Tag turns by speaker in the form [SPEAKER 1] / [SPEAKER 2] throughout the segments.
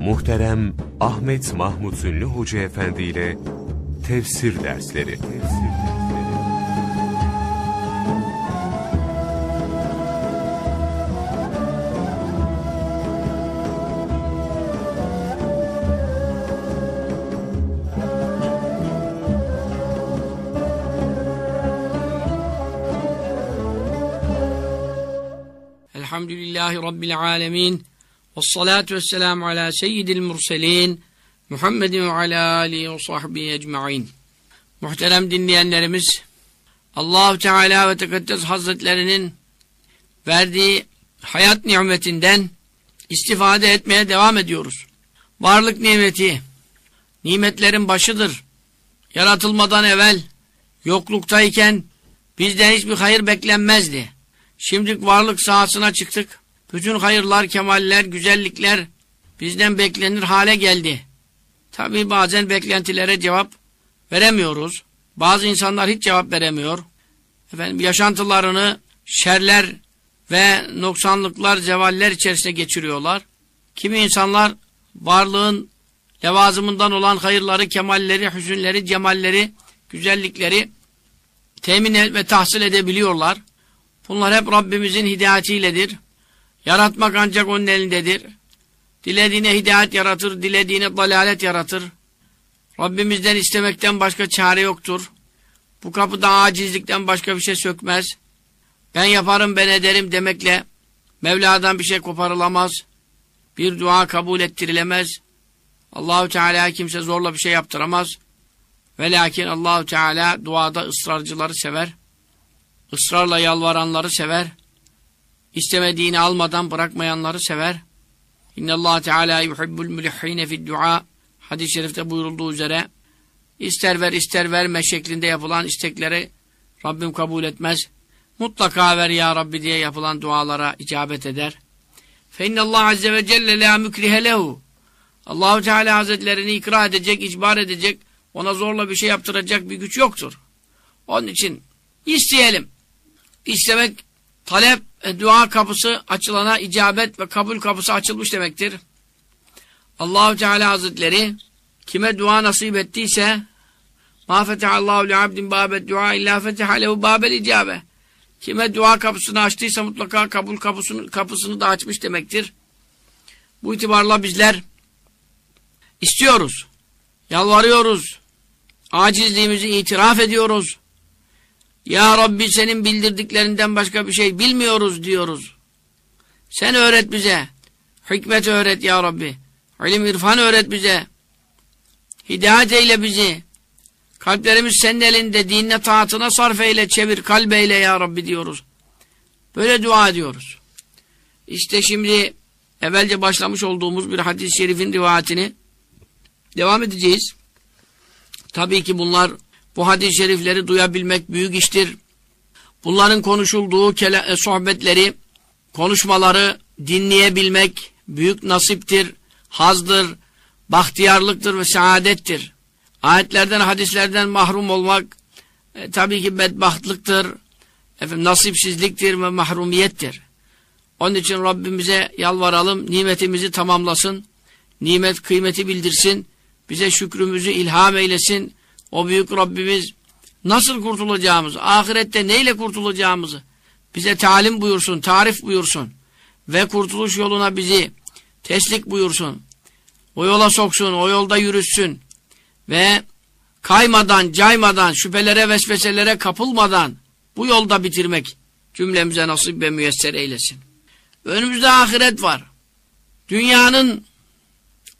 [SPEAKER 1] Muhterem Ahmet Mahmut Ünlü Hoca Efendi ile Tefsir Dersleri
[SPEAKER 2] Elhamdülillahi Rabbil alemin. Ve salatu ve selamu ala seyyidil murselin. Muhammedin ve ala alihi ve sahbihi ecma'in. Muhterem dinleyenlerimiz, Allahu Teala ve Tekaddes Hazretlerinin verdiği hayat nimetinden istifade etmeye devam ediyoruz. Varlık nimeti, nimetlerin başıdır. Yaratılmadan evvel, yokluktayken bizden hiçbir hayır beklenmezdi. Şimdi varlık sahasına çıktık. Bütün hayırlar, kemaller, güzellikler bizden beklenir hale geldi. Tabi bazen beklentilere cevap veremiyoruz. Bazı insanlar hiç cevap veremiyor. Efendim yaşantılarını şerler ve noksanlıklar, zevaller içerisinde geçiriyorlar. Kimi insanlar varlığın levazımından olan hayırları, kemalleri, hüzünleri, cemalleri, güzellikleri temin ve tahsil edebiliyorlar. Bunlar hep Rabbimizin hidayetiyledir. Yaratmak ancak onun elindedir. Dilediğine hidayet yaratır, dilediğine dalalet yaratır. Rabbimizden istemekten başka çare yoktur. Bu kapıda acizlikten başka bir şey sökmez. Ben yaparım, ben ederim demekle Mevla'dan bir şey koparılamaz. Bir dua kabul ettirilemez. Allahu Teala kimse zorla bir şey yaptıramaz. Ve lakin Allahu Teala duada ısrarcıları sever. Israrla yalvaranları sever. İstemediğini almadan bırakmayanları sever. İnne Allah Teala yuhibbul mulihhine fid dua. Hadis-i şerifte buyurulduğu üzere ister ver ister verme şeklinde yapılan isteklere Rabbim kabul etmez. Mutlaka ver ya Rabbi diye yapılan dualara icabet eder. Fe innallah azze ve celle la mükrihe lehu. Allahu Teala Hazretlerini ikra edecek, icbar edecek, ona zorla bir şey yaptıracak bir güç yoktur. Onun için isteyelim. İstemek, talep, e, dua kapısı açılana icabet ve kabul kapısı açılmış demektir. Allahu Teala Hazretleri kime dua nasip ettiyse ma fetehallahu li abdin babet dua illa feteha lehu babel icabe. Kime dua kapısını açtıysa mutlaka kabul kapısını, kapısını da açmış demektir. Bu itibarla bizler istiyoruz, yalvarıyoruz, acizliğimizi itiraf ediyoruz. Ya Rabbi senin bildirdiklerinden başka bir şey bilmiyoruz diyoruz. Sen öğret bize. Hikmet öğret ya Rabbi. İlim irfan öğret bize. Hidayet eyle bizi. Kalplerimiz senin elinde dinine taatına sarf eyle, çevir, kalbeyle ya Rabbi diyoruz. Böyle dua ediyoruz. İşte şimdi evvelce başlamış olduğumuz bir hadis-i şerifin rivayetini devam edeceğiz. Tabii ki bunlar bu hadis-i şerifleri duyabilmek büyük iştir. Bunların konuşulduğu e, sohbetleri, konuşmaları dinleyebilmek büyük nasiptir, hazdır, bahtiyarlıktır ve saadettir. Ayetlerden, hadislerden mahrum olmak e, tabii ki bedbahtlıktır, efendim, nasipsizliktir ve mahrumiyettir. Onun için Rabbimize yalvaralım, nimetimizi tamamlasın, nimet kıymeti bildirsin, bize şükrümüzü ilham eylesin, o büyük Rabbimiz nasıl kurtulacağımızı, ahirette neyle kurtulacağımızı bize talim buyursun, tarif buyursun ve kurtuluş yoluna bizi teslik buyursun. O yola soksun, o yolda yürüsün ve kaymadan, caymadan, şüphelere, vesveselere kapılmadan bu yolda bitirmek cümlemize nasip ve müyesser eylesin. Önümüzde ahiret var. Dünyanın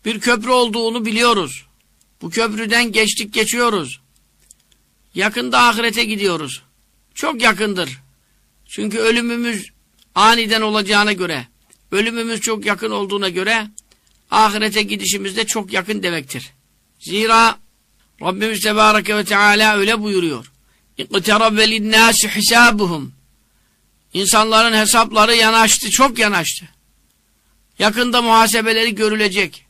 [SPEAKER 2] bir köprü olduğunu biliyoruz. Bu köprüden geçtik geçiyoruz. Yakında ahirete gidiyoruz. Çok yakındır. Çünkü ölümümüz aniden olacağına göre, ölümümüz çok yakın olduğuna göre ahirete gidişimiz de çok yakın demektir. Zira Rabbimiz Tebareke ve Teala öyle buyuruyor. اِقْتَرَبَ لِلنَّاسِ حِسَابُهُمْ İnsanların hesapları yanaştı, çok yanaştı. Yakında muhasebeleri görülecek.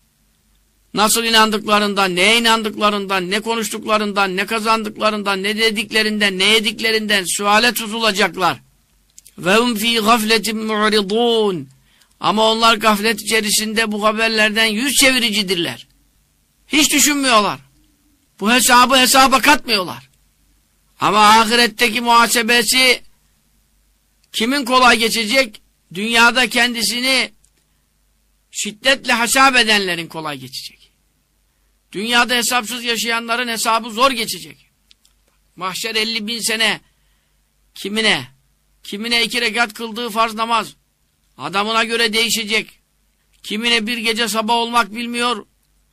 [SPEAKER 2] Nasıl inandıklarından, neye inandıklarından, ne konuştuklarından, ne kazandıklarından, ne dediklerinden, ne yediklerinden suale tutulacaklar. Hum fi gafletin mu'ridun. Ama onlar gaflet içerisinde bu haberlerden yüz çeviricidirler. Hiç düşünmüyorlar. Bu hesabı hesaba katmıyorlar. Ama ahiretteki muhasebesi kimin kolay geçecek? Dünyada kendisini şiddetle hesap edenlerin kolay geçecek. Dünyada hesapsız yaşayanların hesabı zor geçecek. Mahşer 50 bin sene kimine? Kimine iki rekat kıldığı farz namaz. Adamına göre değişecek. Kimine bir gece sabah olmak bilmiyor.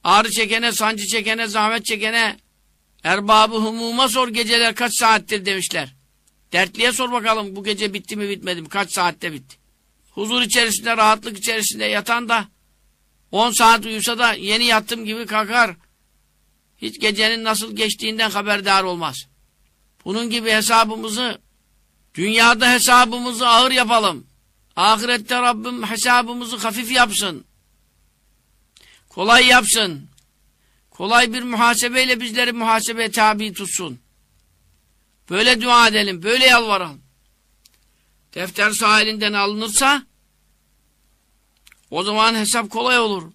[SPEAKER 2] Ağrı çekene, sancı çekene, zahmet çekene. Erbabı humuma sor geceler kaç saattir demişler. Dertliye sor bakalım bu gece bitti mi bitmedi mi? Kaç saatte bitti? Huzur içerisinde, rahatlık içerisinde yatan da 10 saat uyusa da yeni yattım gibi kalkar. Hiç gecenin nasıl geçtiğinden haberdar olmaz. Bunun gibi hesabımızı, dünyada hesabımızı ağır yapalım. Ahirette Rabbim hesabımızı hafif yapsın. Kolay yapsın. Kolay bir muhasebeyle bizleri muhasebeye tabi tutsun. Böyle dua edelim, böyle yalvaralım. Defter sahilinden alınırsa o zaman hesap kolay olur.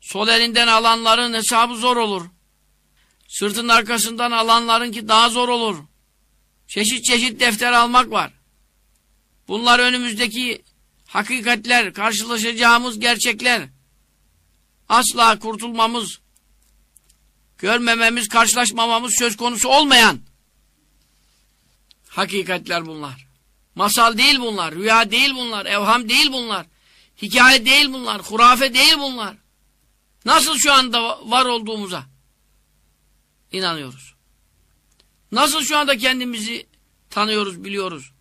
[SPEAKER 2] Sol elinden alanların hesabı zor olur. Sırtın arkasından alanların ki daha zor olur. Çeşit çeşit defter almak var. Bunlar önümüzdeki hakikatler, karşılaşacağımız gerçekler. Asla kurtulmamız, görmememiz, karşılaşmamamız söz konusu olmayan hakikatler bunlar. Masal değil bunlar, rüya değil bunlar, evham değil bunlar, hikaye değil bunlar, hurafe değil bunlar. Nasıl şu anda var olduğumuza inanıyoruz. Nasıl şu anda kendimizi tanıyoruz, biliyoruz.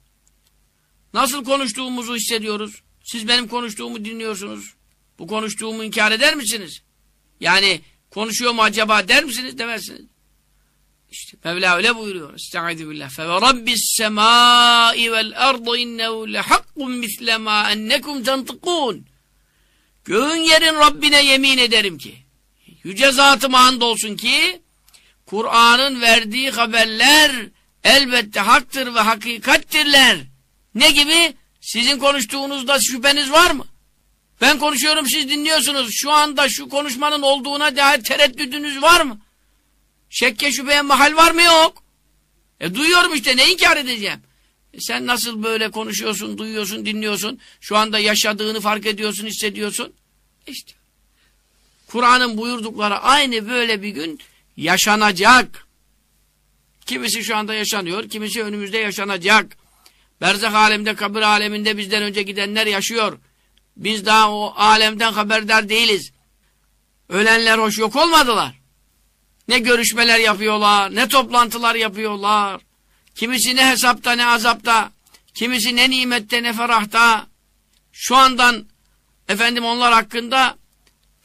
[SPEAKER 2] Nasıl konuştuğumuzu hissediyoruz. Siz benim konuştuğumu dinliyorsunuz. Bu konuştuğumu inkar eder misiniz? Yani konuşuyor mu acaba der misiniz demezsiniz. İşte Mevla öyle buyuruyor. Estaizu billah. Fe rabbis semai vel ardı innehu lehakkun misle ma ennekum tentıkun. Göğün yerin Rabbine yemin ederim ki yüce zatıma andolsun ki Kur'an'ın verdiği haberler elbette haktır ve hakikattirler. Ne gibi? Sizin konuştuğunuzda şüpheniz var mı? Ben konuşuyorum siz dinliyorsunuz. Şu anda şu konuşmanın olduğuna dair tereddüdünüz var mı? Şekke şüpheye mahal var mı yok? E duyuyorum işte ne inkar edeceğim? E sen nasıl böyle konuşuyorsun, duyuyorsun, dinliyorsun? Şu anda yaşadığını fark ediyorsun, hissediyorsun. İşte. Kur'an'ın buyurdukları aynı böyle bir gün yaşanacak. Kimisi şu anda yaşanıyor, kimisi önümüzde yaşanacak. Berzak alemde, kabir aleminde bizden önce gidenler yaşıyor. Biz daha o alemden haberdar değiliz. Ölenler hoş yok olmadılar. Ne görüşmeler yapıyorlar, ne toplantılar yapıyorlar. Kimisi ne hesapta ne azapta, kimisi ne nimette ne ferahta. Şu andan efendim onlar hakkında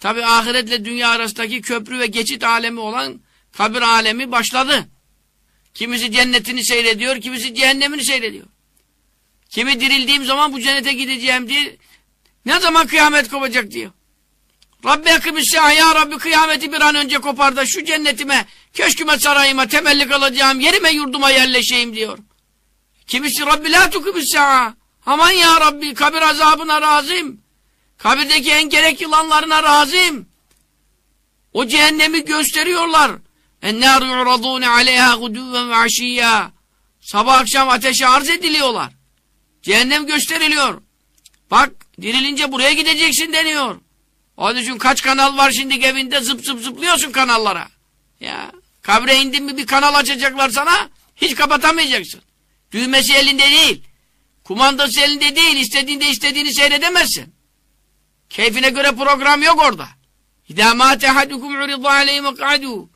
[SPEAKER 2] tabi ahiretle dünya arasındaki köprü ve geçit alemi olan kabir alemi başladı. Kimisi cennetini seyrediyor, kimisi cehennemini seyrediyor. Kimi dirildiğim zaman bu cennete gideceğim diye ne zaman kıyamet kopacak diyor. Rabbi akımisya ya Rabbi kıyameti bir an önce kopar da şu cennetime, köşküme, sarayıma, temelli kalacağım, yerime, yurduma yerleşeyim diyor. Kimisi Rabbi la tukımisya. Aman ya Rabbi kabir azabına razıyım. Kabirdeki en gerek yılanlarına razıyım. O cehennemi gösteriyorlar. Ennâr yu'radûne aleyhâ gudûven ve aşiyyâ. Sabah akşam ateşe arz ediliyorlar. Cehennem gösteriliyor. Bak dirilince buraya gideceksin deniyor. Onun için kaç kanal var şimdi evinde zıp zıp zıplıyorsun kanallara. Ya kabre indin mi bir kanal açacaklar sana hiç kapatamayacaksın. Düğmesi elinde değil. Kumandası elinde değil. İstediğinde istediğini seyredemezsin. Keyfine göre program yok orada. İdâ mâ tehaddukum uridâ aleyhi mek'adû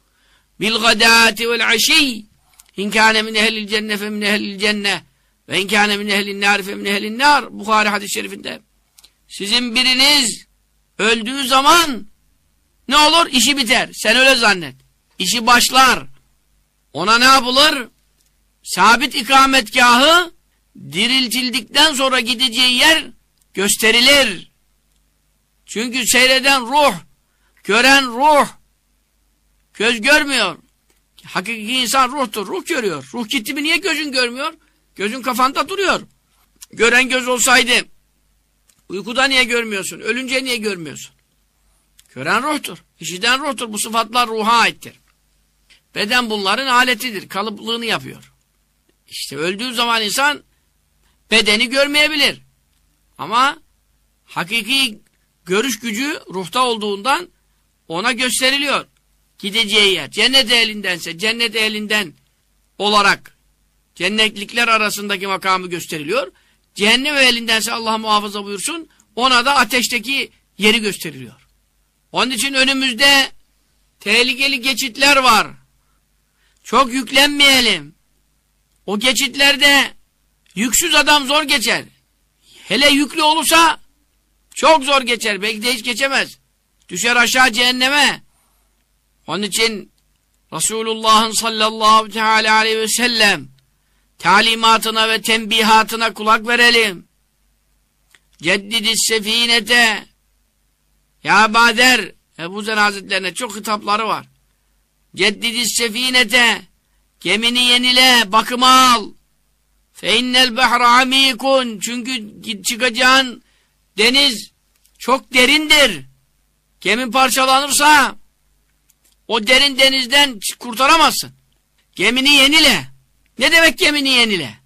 [SPEAKER 2] bil gadâti vel aşî in kâne min ehlil cenne fe min ehlil cenne ve in kâne min ehlin nâri fe min ehlin nâr Bukhari hadis-i şerifinde sizin biriniz öldüğü zaman ne olur? İşi biter. Sen öyle zannet. İşi başlar. Ona ne yapılır? Sabit ikametgahı diriltildikten sonra gideceği yer gösterilir. Çünkü seyreden ruh, gören ruh, göz görmüyor. Hakiki insan ruhtur, ruh görüyor. Ruh gitti mi niye gözün görmüyor? Gözün kafanda duruyor. Gören göz olsaydı Uykuda niye görmüyorsun? Ölünce niye görmüyorsun? Gören ruhtur. İşiten ruhtur. Bu sıfatlar ruha aittir. Beden bunların aletidir. Kalıplığını yapıyor. İşte öldüğü zaman insan bedeni görmeyebilir. Ama hakiki görüş gücü ruhta olduğundan ona gösteriliyor. Gideceği yer. Cennet elindense cennet elinden olarak cennetlikler arasındaki makamı gösteriliyor. Cehennem elindense Allah muhafaza buyursun ona da ateşteki yeri gösteriliyor. Onun için önümüzde tehlikeli geçitler var. Çok yüklenmeyelim. O geçitlerde yüksüz adam zor geçer. Hele yüklü olursa çok zor geçer. Belki de hiç geçemez. Düşer aşağı cehenneme. Onun için Resulullah'ın sallallahu teala aleyhi ve sellem talimatına ve tembihatına kulak verelim. Ceddidis sefinete Ya Bader Ebu Zer Hazretlerine çok hitapları var. Ceddidis sefinete Gemini yenile, bakıma al. Fe innel behra amikun. Çünkü çıkacağın deniz çok derindir. Gemi parçalanırsa o derin denizden kurtaramazsın. Gemini yenile. Ne demek gemini yenile?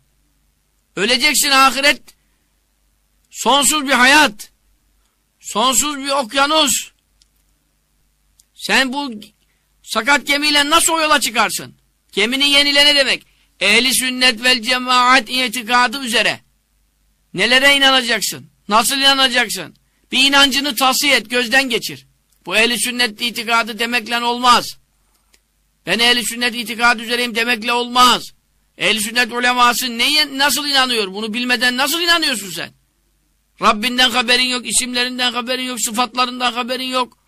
[SPEAKER 2] Öleceksin ahiret. Sonsuz bir hayat. Sonsuz bir okyanus. Sen bu sakat gemiyle nasıl o yola çıkarsın? Gemini yenile ne demek? Ehli sünnet vel cemaat itikadı üzere. Nelere inanacaksın? Nasıl inanacaksın? Bir inancını tavsiye et, gözden geçir. Bu ehli sünnet itikadı demekle olmaz. Ben ehli sünnet itikadı üzereyim demekle olmaz. Ehli sünnet uleması neye, nasıl inanıyor? Bunu bilmeden nasıl inanıyorsun sen? Rabbinden haberin yok, isimlerinden haberin yok, sıfatlarından haberin yok.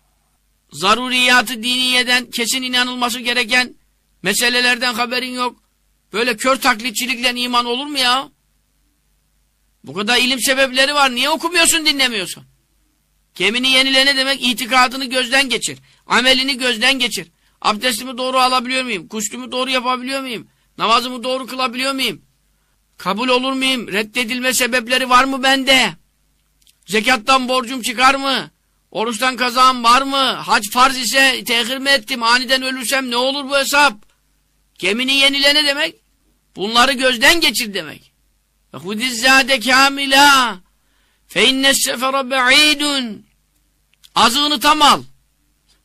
[SPEAKER 2] Zaruriyatı diniyeden kesin inanılması gereken meselelerden haberin yok. Böyle kör taklitçilikle iman olur mu ya? Bu kadar ilim sebepleri var. Niye okumuyorsun, dinlemiyorsun? Gemini yenile ne demek? İtikadını gözden geçir. Amelini gözden geçir. Abdestimi doğru alabiliyor muyum? Kuşlumu doğru yapabiliyor muyum? Namazımı doğru kılabiliyor muyum? Kabul olur muyum? Reddedilme sebepleri var mı bende? Zekattan borcum çıkar mı? Oruçtan kazağım var mı? Hac farz ise tehir mi ettim? Aniden ölürsem ne olur bu hesap? Gemini yenile ne demek? Bunları gözden geçir demek. Hudizzade kamila innes sefere be'idun Azığını tam al.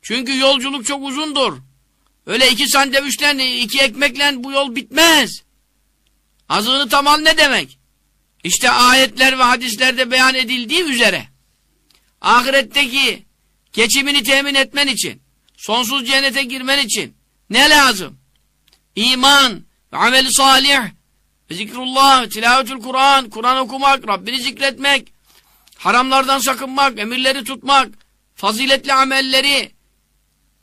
[SPEAKER 2] Çünkü yolculuk çok uzundur. Öyle iki sandviçle, iki ekmekle bu yol bitmez. Azığını tam al ne demek? İşte ayetler ve hadislerde beyan edildiği üzere ahiretteki geçimini temin etmen için, sonsuz cennete girmen için ne lazım? İman ameli salih zikrullah, tilavetül Kur'an, Kur'an okumak, Rabbini zikretmek, haramlardan sakınmak, emirleri tutmak, faziletli amelleri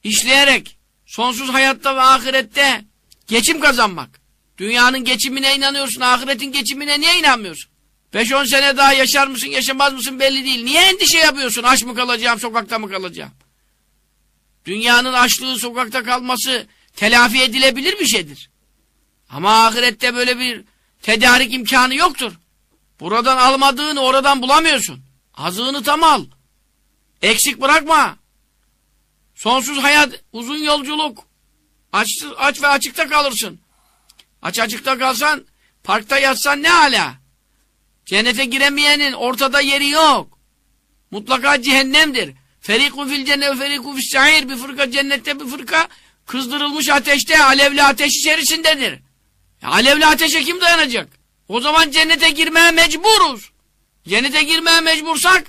[SPEAKER 2] işleyerek sonsuz hayatta ve ahirette geçim kazanmak. Dünyanın geçimine inanıyorsun, ahiretin geçimine niye inanmıyorsun? 5-10 sene daha yaşar mısın, yaşamaz mısın belli değil. Niye endişe yapıyorsun? Aç mı kalacağım, sokakta mı kalacağım? Dünyanın açlığı, sokakta kalması telafi edilebilir bir şeydir. Ama ahirette böyle bir tedarik imkanı yoktur. Buradan almadığını oradan bulamıyorsun. Azığını tam al. Eksik bırakma. Sonsuz hayat, uzun yolculuk. Aç, aç ve açıkta kalırsın. Aç açıkta kalsan, parkta yatsan ne hala? Cennete giremeyenin ortada yeri yok. Mutlaka cehennemdir. Ferikun fil cennet ferikun fis sa'ir. Bir fırka cennette bir fırka kızdırılmış ateşte, alevli ateş içerisindedir. E, alevli ateşe kim dayanacak? O zaman cennete girmeye mecburuz. Cennete girmeye mecbursak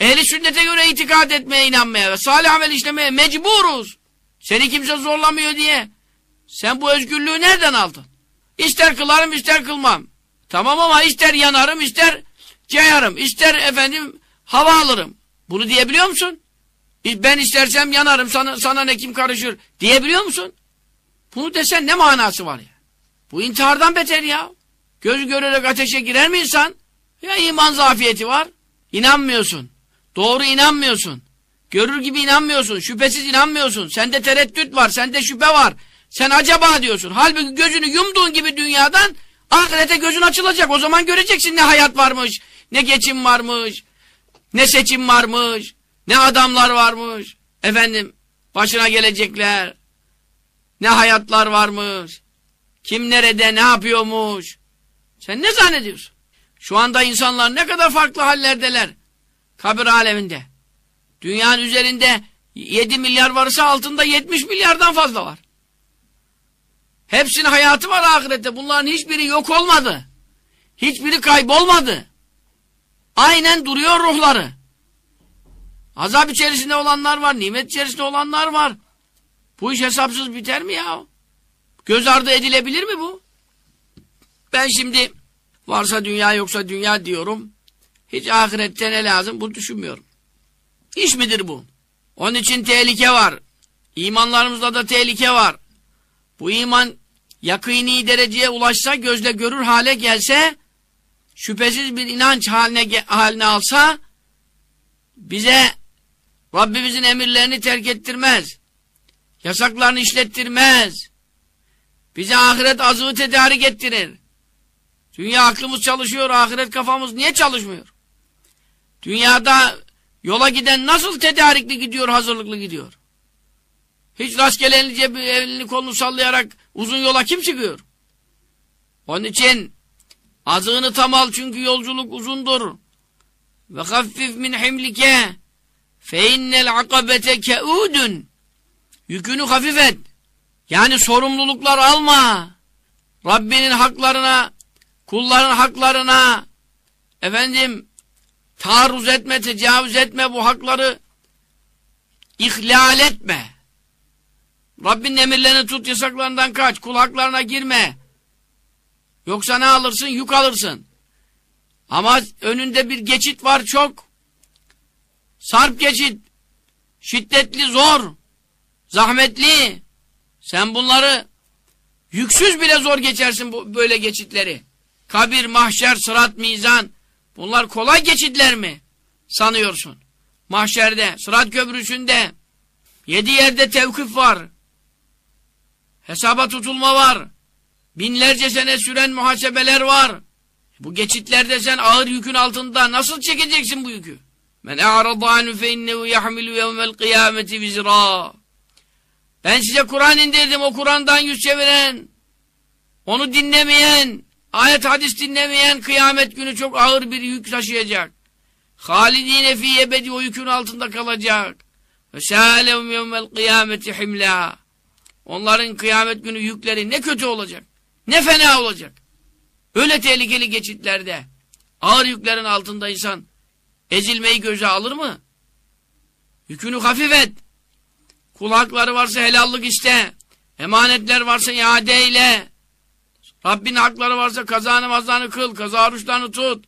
[SPEAKER 2] ehli sünnete göre itikad etmeye, inanmaya ve salih amel işlemeye mecburuz. Seni kimse zorlamıyor diye. Sen bu özgürlüğü nereden aldın? İster kılarım ister kılmam. Tamam ama ister yanarım ister cayarım. ister efendim hava alırım. Bunu diyebiliyor musun? Ben istersem yanarım sana, sana ne kim karışır diyebiliyor musun? Bunu desen ne manası var ya? Bu intihardan beter ya. Göz görerek ateşe girer mi insan? Ya iman zafiyeti var. İnanmıyorsun. Doğru inanmıyorsun. Görür gibi inanmıyorsun. Şüphesiz inanmıyorsun. Sende tereddüt var. Sende şüphe var. Sen acaba diyorsun. Halbuki gözünü yumduğun gibi dünyadan ahirete gözün açılacak. O zaman göreceksin ne hayat varmış, ne geçim varmış. Ne seçim varmış, ne adamlar varmış, efendim başına gelecekler, ne hayatlar varmış, kim nerede ne yapıyormuş. Sen ne zannediyorsun? Şu anda insanlar ne kadar farklı hallerdeler. Kabir aleminde. Dünyanın üzerinde 7 milyar varsa altında 70 milyardan fazla var. Hepsinin hayatı var ahirette. Bunların hiçbiri yok olmadı. Hiçbiri kaybolmadı. Aynen duruyor ruhları. Azap içerisinde olanlar var, nimet içerisinde olanlar var. Bu iş hesapsız biter mi ya? Göz ardı edilebilir mi bu? Ben şimdi varsa dünya yoksa dünya diyorum. Hiç ahirette ne lazım bunu düşünmüyorum. İş midir bu? Onun için tehlike var. İmanlarımızda da tehlike var. Bu iman yakini dereceye ulaşsa, gözle görür hale gelse, şüphesiz bir inanç haline, haline alsa, bize Rabbimizin emirlerini terk ettirmez. Yasaklarını işlettirmez. Bize ahiret azığı tedarik ettirir. Dünya aklımız çalışıyor, ahiret kafamız niye çalışmıyor? Dünyada yola giden nasıl tedarikli gidiyor, hazırlıklı gidiyor? Hiç rastgele elini, elini kolunu sallayarak uzun yola kim çıkıyor? Onun için azığını tam al çünkü yolculuk uzundur. Ve haffif min himlike fe innel akabete keudun Yükünü hafif et. Yani sorumluluklar alma. Rabbinin haklarına, kulların haklarına, efendim, taarruz etme, tecavüz etme, bu hakları ihlal etme. Rabbinin emirlerini tut, yasaklarından kaç, kul haklarına girme. Yoksa ne alırsın? Yük alırsın. Ama önünde bir geçit var çok. Sarp geçit. Şiddetli, zor. Zahmetli. Sen bunları yüksüz bile zor geçersin bu, böyle geçitleri. Kabir, mahşer, sırat, mizan. Bunlar kolay geçitler mi? Sanıyorsun. Mahşerde, sırat köprüsünde. Yedi yerde tevkif var. Hesaba tutulma var. Binlerce sene süren muhasebeler var. Bu geçitlerde sen ağır yükün altında nasıl çekeceksin bu yükü? Men a'rada anhu fe innehu yahmilu yevmel kıyameti vizra. Ben size Kur'an indirdim. O Kur'an'dan yüz çeviren, onu dinlemeyen, ayet hadis dinlemeyen kıyamet günü çok ağır bir yük taşıyacak. Halidine fi ebedi o yükün altında kalacak. Ve sâlehum yevmel kıyameti himla. Onların kıyamet günü yükleri ne kötü olacak. Ne fena olacak. Öyle tehlikeli geçitlerde ağır yüklerin altında insan ezilmeyi göze alır mı? Yükünü hafif et. Kul hakları varsa helallık iste. Emanetler varsa iade eyle. Rabbin hakları varsa kaza namazlarını kıl, kaza oruçlarını tut.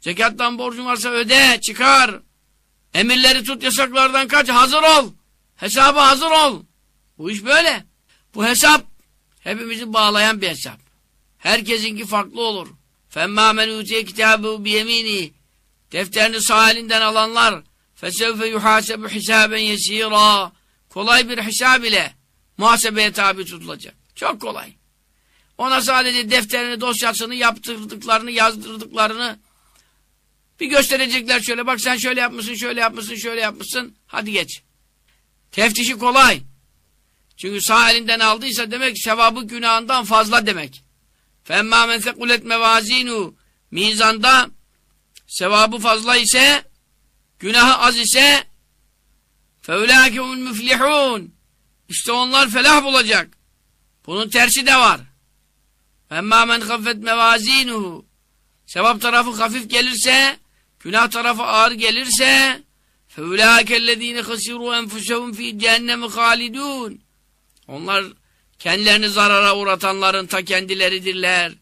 [SPEAKER 2] Zekattan borcun varsa öde, çıkar. Emirleri tut, yasaklardan kaç, hazır ol. Hesaba hazır ol. Bu iş böyle. Bu hesap hepimizi bağlayan bir hesap. Herkesinki farklı olur. فَمَّا مَنْ اُوْتِيَ كِتَابُهُ بِيَم۪ينِهِ Defterini sağ elinden alanlar فَسَوْفَ يُحَاسَبُ حِسَابًا يَس۪يرًا kolay bir hesab ile muhasebeye tabi tutulacak. Çok kolay. Ona sadece defterini, dosyasını, yaptırdıklarını, yazdırdıklarını bir gösterecekler şöyle. Bak sen şöyle yapmışsın, şöyle yapmışsın, şöyle yapmışsın. Hadi geç. Teftişi kolay. Çünkü sağ elinden aldıysa demek sevabı günahından fazla demek. فَاَمَّا مَنْ ثَقُلَتْ مَوَازِينُ Mizanda sevabı fazla ise, günahı az ise فَاُولَٰكَهُمُ müflihun. İşte onlar felah bulacak. Bunun tersi de var. اَمَّا مَنْ خَفَّتْ مَوَازِينُهُ Sevap tarafı hafif gelirse, günah tarafı ağır gelirse فَاُولَٰكَ الَّذ۪ينَ خَسِرُوا اَنْفُسَهُمْ ف۪ي cehennemi خَالِدُونَ Onlar kendilerini zarara uğratanların ta kendileridirler.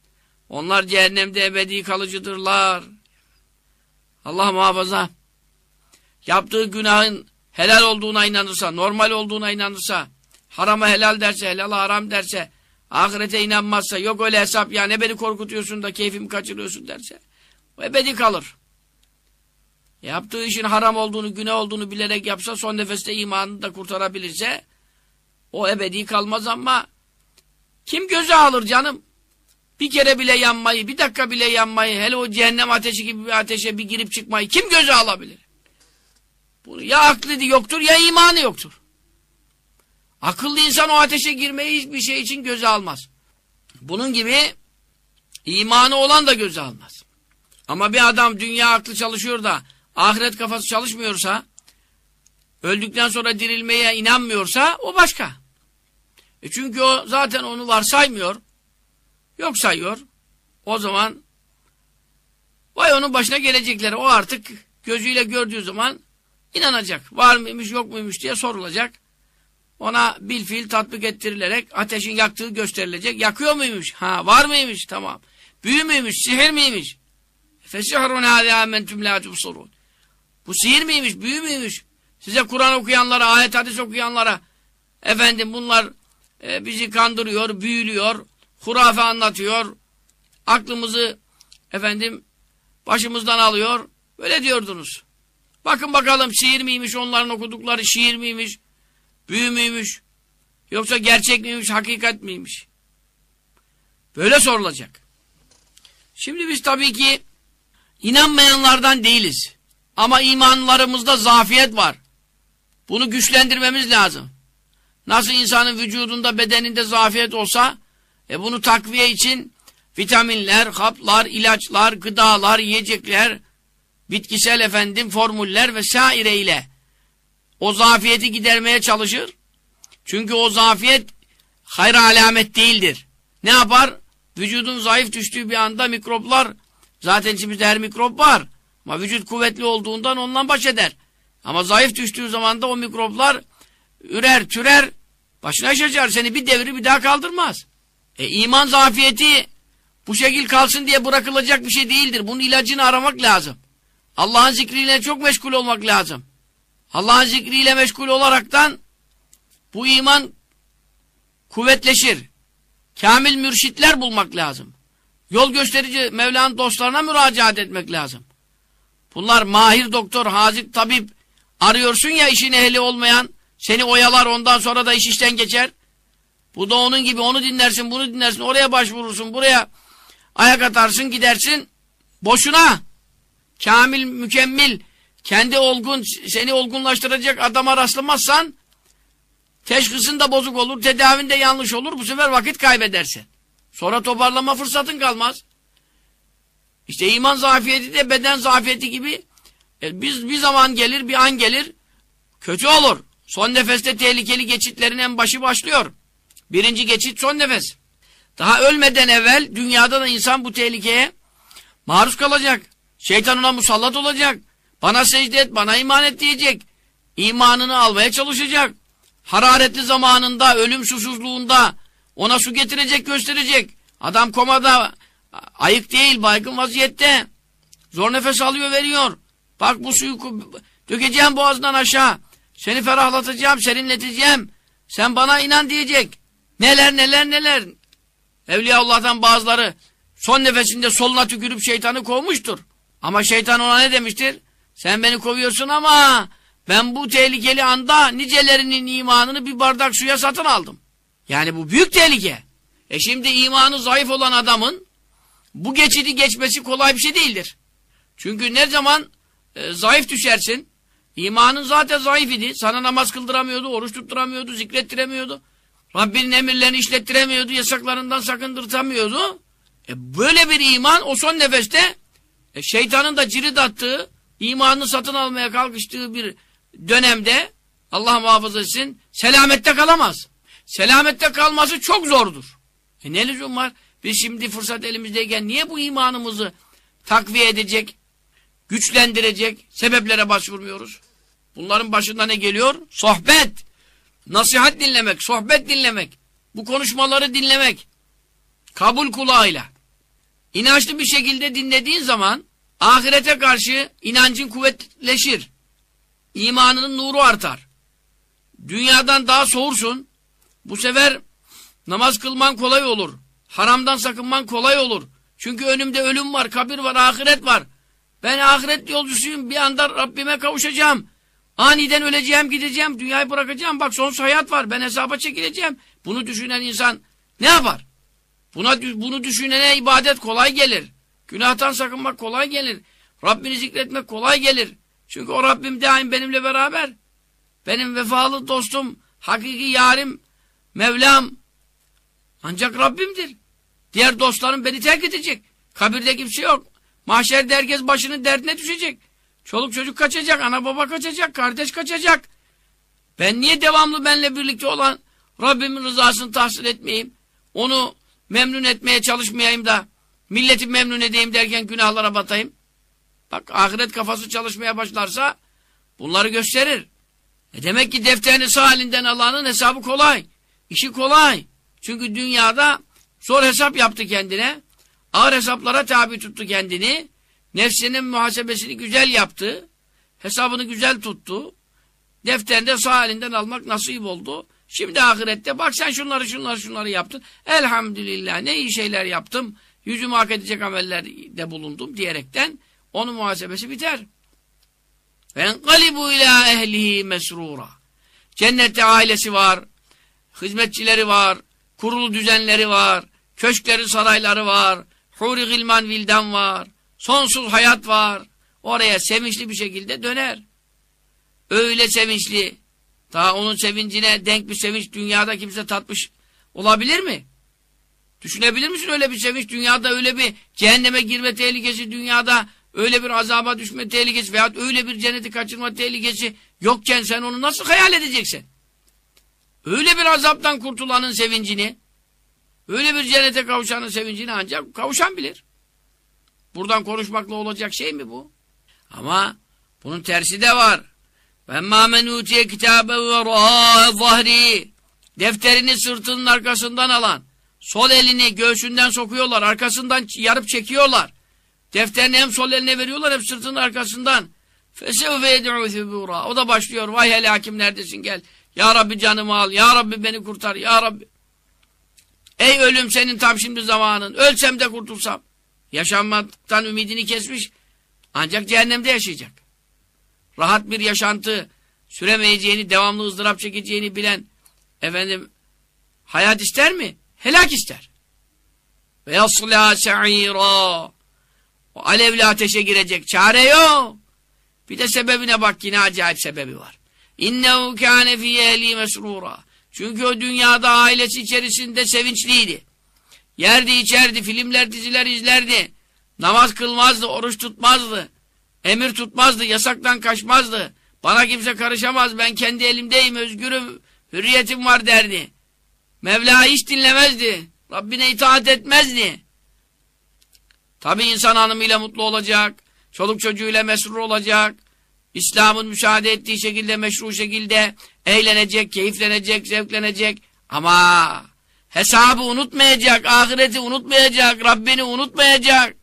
[SPEAKER 2] Onlar cehennemde ebedi kalıcıdırlar. Allah muhafaza. Yaptığı günahın helal olduğuna inanırsa, normal olduğuna inanırsa, harama helal derse, helala haram derse, ahirete inanmazsa, yok öyle hesap ya ne beni korkutuyorsun da keyfimi kaçırıyorsun derse, o ebedi kalır. Yaptığı işin haram olduğunu, günah olduğunu bilerek yapsa, son nefeste imanını da kurtarabilirse, o ebedi kalmaz ama kim göze alır canım? Bir kere bile yanmayı, bir dakika bile yanmayı, hele o cehennem ateşi gibi bir ateşe bir girip çıkmayı kim göze alabilir? Bu ya aklı yoktur ya imanı yoktur. Akıllı insan o ateşe girmeyi hiçbir şey için göze almaz. Bunun gibi imanı olan da göze almaz. Ama bir adam dünya aklı çalışıyor da ahiret kafası çalışmıyorsa öldükten sonra dirilmeye inanmıyorsa o başka. E çünkü o zaten onu varsaymıyor. Yok sayıyor. O zaman vay onun başına gelecekleri o artık gözüyle gördüğü zaman inanacak. Var mıymış yok muymuş diye sorulacak. Ona bilfiil tatbik ettirilerek ateşin yaktığı gösterilecek. Yakıyor muymuş? Ha var mıymış? Tamam. Büyü müymüş? Sihir miymiş? Fesihrun hâzâ mentüm lâ tubsurûn. Bu sihir miymiş? Büyü müymüş? Size Kur'an okuyanlara, ayet hadis okuyanlara efendim bunlar e, bizi kandırıyor, büyülüyor, hurafe anlatıyor, aklımızı efendim başımızdan alıyor. Öyle diyordunuz. Bakın bakalım sihir miymiş onların okudukları şiir miymiş, büyü müymüş, yoksa gerçek miymiş, hakikat miymiş? Böyle sorulacak. Şimdi biz tabii ki inanmayanlardan değiliz. Ama imanlarımızda zafiyet var. Bunu güçlendirmemiz lazım. Nasıl insanın vücudunda, bedeninde zafiyet olsa, e bunu takviye için vitaminler, haplar, ilaçlar, gıdalar, yiyecekler, bitkisel efendim formüller vesaire ile o zafiyeti gidermeye çalışır. Çünkü o zafiyet hayır alamet değildir. Ne yapar? Vücudun zayıf düştüğü bir anda mikroplar, zaten içimizde her mikrop var. Ama vücut kuvvetli olduğundan ondan baş eder. Ama zayıf düştüğü zaman da o mikroplar ürer, türer, başına şaşar. Seni bir devri bir daha kaldırmaz. E iman zafiyeti bu şekil kalsın diye bırakılacak bir şey değildir. Bunun ilacını aramak lazım. Allah'ın zikriyle çok meşgul olmak lazım. Allah'ın zikriyle meşgul olaraktan bu iman kuvvetleşir. Kamil mürşitler bulmak lazım. Yol gösterici Mevla'nın dostlarına müracaat etmek lazım. Bunlar mahir doktor, hazik tabip arıyorsun ya işin ehli olmayan seni oyalar ondan sonra da iş işten geçer. Bu da onun gibi onu dinlersin bunu dinlersin oraya başvurursun buraya ayak atarsın gidersin boşuna kamil mükemmel kendi olgun seni olgunlaştıracak adama rastlamazsan teşhisin de bozuk olur tedavin de yanlış olur bu sefer vakit kaybedersin. Sonra toparlama fırsatın kalmaz. İşte iman zafiyeti de beden zafiyeti gibi e, biz bir zaman gelir bir an gelir kötü olur. Son nefeste tehlikeli geçitlerin en başı başlıyor. Birinci geçit son nefes. Daha ölmeden evvel dünyada da insan bu tehlikeye maruz kalacak. Şeytan ona musallat olacak. Bana secde et, bana iman et diyecek. İmanını almaya çalışacak. Hararetli zamanında, ölüm susuzluğunda ona su getirecek, gösterecek. Adam komada, ayık değil, baygın vaziyette. Zor nefes alıyor, veriyor. Bak bu suyu dökeceğim boğazdan aşağı. Seni ferahlatacağım, serinleteceğim. Sen bana inan diyecek. Neler neler neler. Evliyaullah'tan bazıları son nefesinde soluna tükürüp şeytanı kovmuştur. Ama şeytan ona ne demiştir? Sen beni kovuyorsun ama ben bu tehlikeli anda nicelerinin imanını bir bardak suya satın aldım. Yani bu büyük tehlike. E şimdi imanı zayıf olan adamın bu geçidi geçmesi kolay bir şey değildir. Çünkü ne zaman e, zayıf düşersin, imanın zaten zayıf idi. Sana namaz kıldıramıyordu, oruç tutturamıyordu, zikrettiremiyordu. Rabbinin emirlerini işlettiremiyordu, yasaklarından sakındırtamıyordu. E böyle bir iman o son nefeste e, şeytanın da cirit attığı, imanını satın almaya kalkıştığı bir dönemde Allah muhafaza etsin, selamette kalamaz. Selamette kalması çok zordur. E ne lüzum var? Biz şimdi fırsat elimizdeyken niye bu imanımızı takviye edecek, güçlendirecek sebeplere başvurmuyoruz? Bunların başında ne geliyor? Sohbet. Nasihat dinlemek, sohbet dinlemek. Bu konuşmaları dinlemek. Kabul kulağıyla. İnançlı bir şekilde dinlediğin zaman ahirete karşı inancın kuvvetleşir. İmanının nuru artar. Dünyadan daha soğursun. Bu sefer namaz kılman kolay olur. Haramdan sakınman kolay olur. Çünkü önümde ölüm var, kabir var, ahiret var. Ben ahiret yolcusuyum. Bir anda Rabbime kavuşacağım. Aniden öleceğim, gideceğim, dünyayı bırakacağım. Bak sonsuz hayat var. Ben hesaba çekileceğim. Bunu düşünen insan ne yapar? Buna, bunu düşünene ibadet kolay gelir. Günahtan sakınmak kolay gelir. Rabbini zikretmek kolay gelir. Çünkü o Rabbim daim benimle beraber. Benim vefalı dostum, hakiki yarim, Mevlam ancak Rabbimdir. Diğer dostlarım beni terk edecek. Kabirde kimse yok. Mahşerde herkes başının derdine düşecek. Çoluk çocuk kaçacak, ana baba kaçacak, kardeş kaçacak. Ben niye devamlı benimle birlikte olan Rabbimin rızasını tahsil etmeyeyim? Onu memnun etmeye çalışmayayım da milleti memnun edeyim derken günahlara batayım? Bak ahiret kafası çalışmaya başlarsa bunları gösterir. E demek ki defterini sağ elinden alanın hesabı kolay. İşi kolay. Çünkü dünyada zor hesap yaptı kendine. Ağır hesaplara tabi tuttu kendini. Nefsinin muhasebesini güzel yaptı. Hesabını güzel tuttu. Defterinde sağ elinden almak nasip oldu. Şimdi ahirette bak sen şunları şunları şunları yaptın. Elhamdülillah ne iyi şeyler yaptım Yüzümü hak edecek amellerde bulundum diyerekten onun muhasebesi biter. فَاَنْقَلِبُوا ila ehlihi mesrura. Cennette ailesi var, hizmetçileri var, kurulu düzenleri var, köşkleri sarayları var, huri gilman vildan var, sonsuz hayat var. Oraya sevinçli bir şekilde döner. Öyle sevinçli. Daha onun sevincine denk bir sevinç dünyada kimse tatmış olabilir mi? Düşünebilir misin öyle bir sevinç? Dünyada öyle bir cehenneme girme tehlikesi, dünyada öyle bir azaba düşme tehlikesi veyahut öyle bir cenneti kaçırma tehlikesi yokken sen onu nasıl hayal edeceksin? Öyle bir azaptan kurtulanın sevincini, öyle bir cennete kavuşanın sevincini ancak kavuşan bilir. Buradan konuşmakla olacak şey mi bu? Ama bunun tersi de var. وَاَمَّا مَنْ اُوْتِيَ كِتَابَ وَرَاءَ ظَهْرِي Defterini sırtının arkasından alan, Sol elini göğsünden sokuyorlar. Arkasından yarıp çekiyorlar. Defterini hem sol eline veriyorlar hem sırtının arkasından. O da başlıyor. Vay hele hakim neredesin gel. Ya Rabbi canımı al. Ya Rabbi beni kurtar. Ya Rabbi. Ey ölüm senin tam şimdi zamanın. Ölsem de kurtulsam. Yaşanmaktan ümidini kesmiş. Ancak cehennemde yaşayacak. Rahat bir yaşantı, süremeyeceğini, devamlı ızdırap çekeceğini bilen, efendim, hayat ister mi? Helak ister. Ve yaslâ se'îrâ O alevli ateşe girecek. Çare yok. Bir de sebebine bak yine acayip sebebi var. İnnehu kâne fî ehli mesrûrâ. Çünkü o dünyada ailesi içerisinde sevinçliydi. Yerdi içerdi, filmler diziler izlerdi. Namaz kılmazdı, oruç tutmazdı. Emir tutmazdı, yasaktan kaçmazdı. Bana kimse karışamaz, ben kendi elimdeyim, özgürüm, hürriyetim var derdi. Mevla hiç dinlemezdi. Rabbine itaat etmezdi. Tabi insan hanımıyla mutlu olacak, çoluk çocuğuyla mesrur olacak, İslam'ın müsaade ettiği şekilde, meşru şekilde eğlenecek, keyiflenecek, zevklenecek. Ama hesabı unutmayacak, ahireti unutmayacak, Rabbini unutmayacak.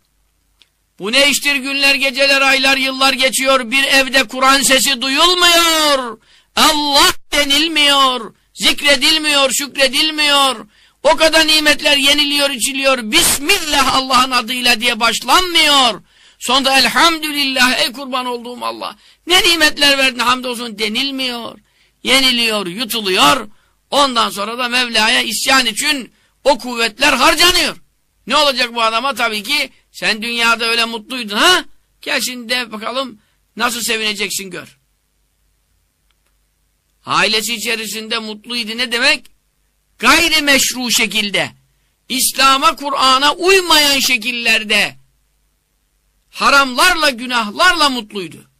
[SPEAKER 2] Bu ne iştir günler, geceler, aylar, yıllar geçiyor. Bir evde Kur'an sesi duyulmuyor. Allah denilmiyor. Zikredilmiyor, şükredilmiyor. O kadar nimetler yeniliyor, içiliyor. Bismillah Allah'ın adıyla diye başlanmıyor. Sonra elhamdülillah ey kurban olduğum Allah. Ne nimetler verdin hamdolsun denilmiyor. Yeniliyor, yutuluyor. Ondan sonra da Mevla'ya isyan için o kuvvetler harcanıyor. Ne olacak bu adama? Tabii ki sen dünyada öyle mutluydun ha? Gel şimdi de bakalım nasıl sevineceksin gör. Ailesi içerisinde mutluydu ne demek? Gayri meşru şekilde, İslam'a, Kur'an'a uymayan şekillerde, haramlarla, günahlarla mutluydu.